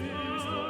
Jesus.